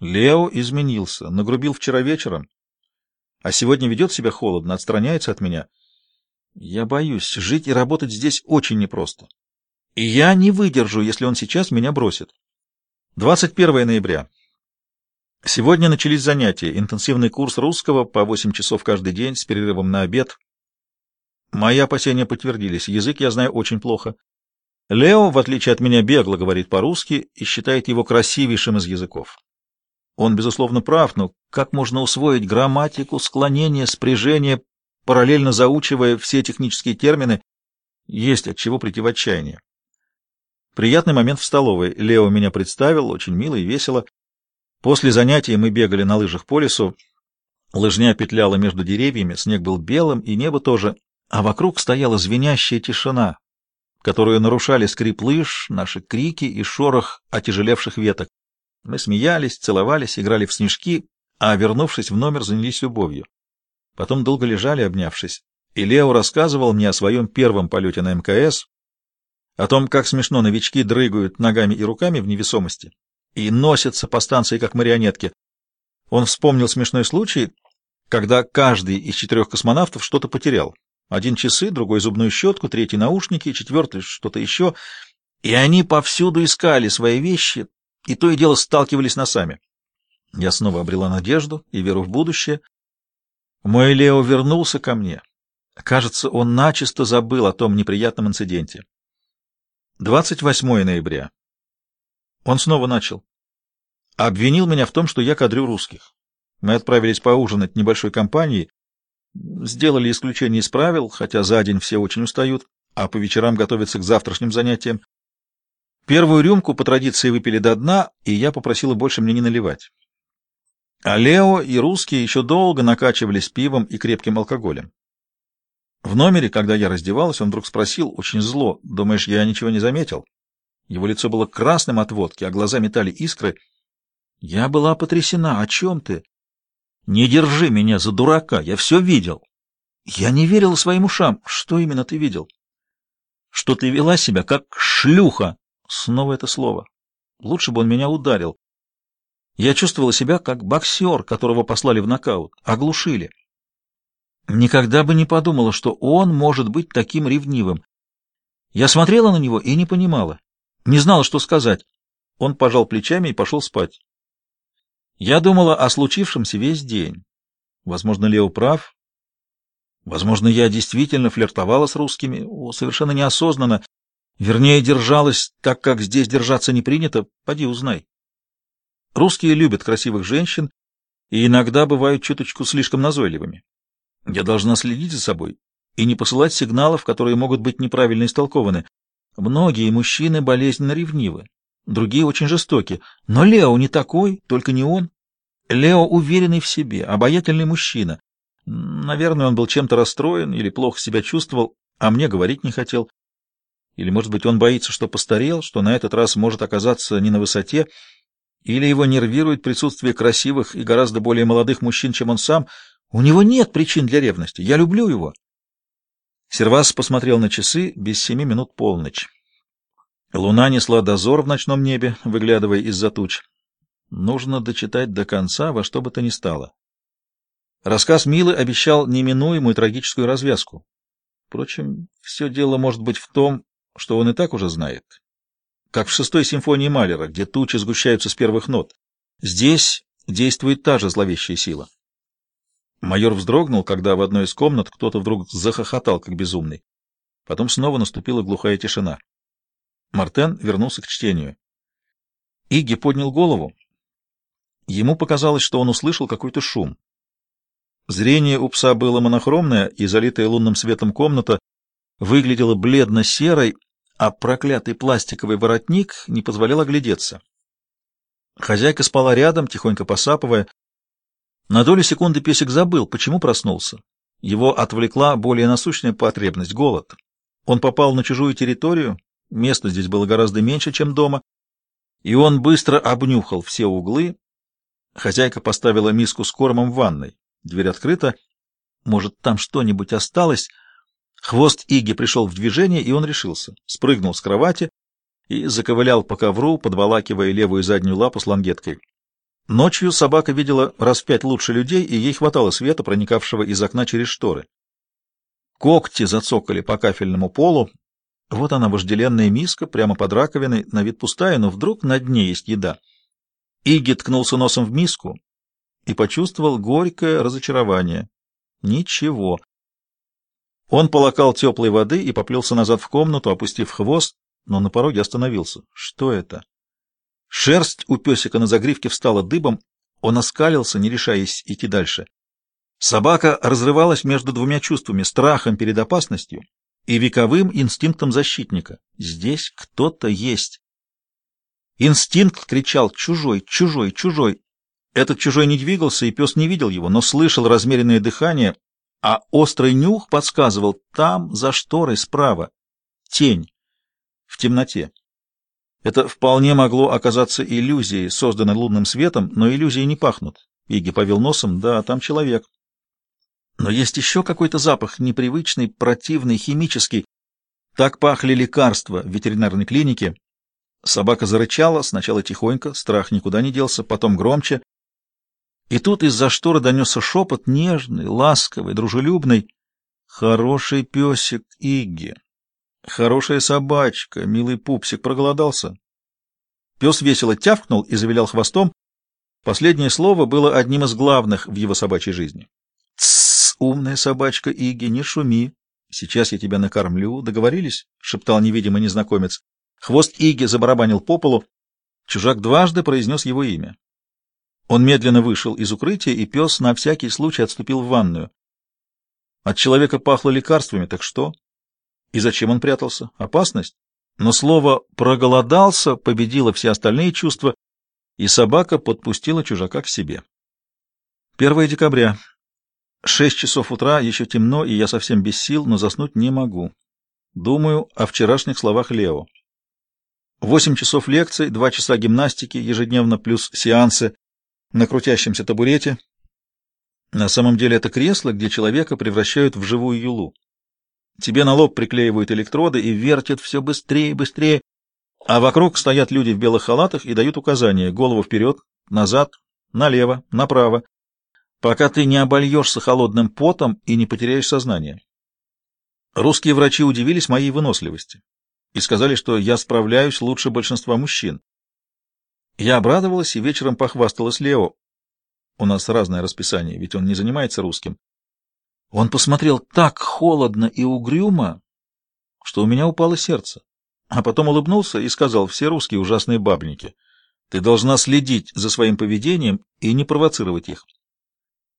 Лео изменился, нагрубил вчера вечером, а сегодня ведет себя холодно, отстраняется от меня. Я боюсь, жить и работать здесь очень непросто. И я не выдержу, если он сейчас меня бросит. 21 ноября. Сегодня начались занятия, интенсивный курс русского по 8 часов каждый день с перерывом на обед. Мои опасения подтвердились, язык я знаю очень плохо. Лео, в отличие от меня, бегло говорит по-русски и считает его красивейшим из языков. Он, безусловно, прав, но как можно усвоить грамматику, склонение, спряжение, параллельно заучивая все технические термины, есть от чего прийти в отчаяние. Приятный момент в столовой. Лео меня представил, очень мило и весело. После занятий мы бегали на лыжах по лесу. Лыжня петляла между деревьями, снег был белым, и небо тоже, а вокруг стояла звенящая тишина, которую нарушали скрип лыж, наши крики и шорох отяжелевших веток. Мы смеялись, целовались, играли в снежки, а, вернувшись в номер, занялись любовью. Потом долго лежали, обнявшись, и Лео рассказывал мне о своем первом полете на МКС, о том, как смешно новички дрыгают ногами и руками в невесомости и носятся по станции, как марионетки. Он вспомнил смешной случай, когда каждый из четырех космонавтов что-то потерял. Один часы, другой зубную щетку, третий наушники, четвертый что-то еще, и они повсюду искали свои вещи, и то и дело сталкивались носами. Я снова обрела надежду и веру в будущее. Мой Лео вернулся ко мне. Кажется, он начисто забыл о том неприятном инциденте. 28 ноября. Он снова начал. Обвинил меня в том, что я кадрю русских. Мы отправились поужинать небольшой компанией, сделали исключение из правил, хотя за день все очень устают, а по вечерам готовятся к завтрашним занятиям. Первую рюмку по традиции выпили до дна, и я попросила больше мне не наливать. А Лео и русские еще долго накачивались пивом и крепким алкоголем. В номере, когда я раздевалась, он вдруг спросил, очень зло, «Думаешь, я ничего не заметил?» Его лицо было красным от водки, а глаза метали искры. Я была потрясена. «О чем ты?» «Не держи меня за дурака, я все видел». Я не верила своим ушам. Что именно ты видел? Что ты вела себя как шлюха. Снова это слово. Лучше бы он меня ударил. Я чувствовала себя как боксер, которого послали в нокаут, оглушили. Никогда бы не подумала, что он может быть таким ревнивым. Я смотрела на него и не понимала, не знала, что сказать. Он пожал плечами и пошел спать. Я думала о случившемся весь день. Возможно, Лео прав. Возможно, я действительно флиртовала с русскими, совершенно неосознанно, Вернее, держалась так, как здесь держаться не принято, поди узнай. Русские любят красивых женщин и иногда бывают чуточку слишком назойливыми. Я должна следить за собой и не посылать сигналов, которые могут быть неправильно истолкованы. Многие мужчины болезненно ревнивы, другие очень жестоки, но Лео не такой, только не он. Лео уверенный в себе, обаятельный мужчина. Наверное, он был чем-то расстроен или плохо себя чувствовал, а мне говорить не хотел. Или, может быть, он боится, что постарел, что на этот раз может оказаться не на высоте, или его нервирует присутствие красивых и гораздо более молодых мужчин, чем он сам. У него нет причин для ревности. Я люблю его. Сервас посмотрел на часы без семи минут полночь. Луна несла дозор в ночном небе, выглядывая из-за туч. Нужно дочитать до конца, во что бы то ни стало. Рассказ Милы обещал неминуемую трагическую развязку. Впрочем, все дело может быть в том, что он и так уже знает. Как в шестой симфонии Малера, где тучи сгущаются с первых нот. Здесь действует та же зловещая сила. Майор вздрогнул, когда в одной из комнат кто-то вдруг захохотал, как безумный. Потом снова наступила глухая тишина. Мартен вернулся к чтению. Иги поднял голову. Ему показалось, что он услышал какой-то шум. Зрение у пса было монохромное, и залитая лунным светом комната выглядела бледно-серой, а проклятый пластиковый воротник не позволял оглядеться. Хозяйка спала рядом, тихонько посапывая. На долю секунды песик забыл, почему проснулся. Его отвлекла более насущная потребность — голод. Он попал на чужую территорию, места здесь было гораздо меньше, чем дома, и он быстро обнюхал все углы. Хозяйка поставила миску с кормом в ванной. Дверь открыта. Может, там что-нибудь осталось — Хвост Иги пришел в движение, и он решился. Спрыгнул с кровати и заковылял по ковру, подволакивая левую заднюю лапу с лангеткой. Ночью собака видела раз в пять лучше людей, и ей хватало света, проникавшего из окна через шторы. Когти зацокали по кафельному полу. Вот она, вожделенная миска, прямо под раковиной, на вид пустая, но вдруг на дне есть еда. Иги ткнулся носом в миску и почувствовал горькое разочарование. Ничего. Он полакал теплой воды и поплелся назад в комнату, опустив хвост, но на пороге остановился. Что это? Шерсть у песика на загривке встала дыбом, он оскалился, не решаясь идти дальше. Собака разрывалась между двумя чувствами — страхом перед опасностью и вековым инстинктом защитника. Здесь кто-то есть. Инстинкт кричал «Чужой! Чужой! Чужой!». Этот чужой не двигался, и пес не видел его, но слышал размеренное дыхание, а острый нюх подсказывал там, за шторой, справа. Тень. В темноте. Это вполне могло оказаться иллюзией, созданной лунным светом, но иллюзии не пахнут. Иги повел носом, да, там человек. Но есть еще какой-то запах, непривычный, противный, химический. Так пахли лекарства в ветеринарной клинике. Собака зарычала, сначала тихонько, страх никуда не делся, потом громче. И тут из-за шторы донесся шепот, нежный, ласковый, дружелюбный. «Хороший песик Игги!» Хорошая собачка, милый пупсик, проголодался. Пес весело тявкнул и завилял хвостом. Последнее слово было одним из главных в его собачьей жизни. «Тссс, умная собачка Иги, не шуми. Сейчас я тебя накормлю. Договорились?» — шептал невидимый незнакомец. Хвост Иги забарабанил по полу. Чужак дважды произнес его имя. Он медленно вышел из укрытия, и пес на всякий случай отступил в ванную. От человека пахло лекарствами, так что? И зачем он прятался? Опасность? Но слово «проголодался» победило все остальные чувства, и собака подпустила чужака к себе. 1 декабря. Шесть часов утра, еще темно, и я совсем без сил, но заснуть не могу. Думаю о вчерашних словах Лео. Восемь часов лекций, два часа гимнастики, ежедневно плюс сеансы на крутящемся табурете. На самом деле это кресло, где человека превращают в живую юлу. Тебе на лоб приклеивают электроды и вертят все быстрее и быстрее, а вокруг стоят люди в белых халатах и дают указания голову вперед, назад, налево, направо, пока ты не обольешься холодным потом и не потеряешь сознание. Русские врачи удивились моей выносливости и сказали, что я справляюсь лучше большинства мужчин. Я обрадовалась и вечером похвасталась Лео. У нас разное расписание, ведь он не занимается русским. Он посмотрел так холодно и угрюмо, что у меня упало сердце, а потом улыбнулся и сказал, все русские ужасные бабники. Ты должна следить за своим поведением и не провоцировать их.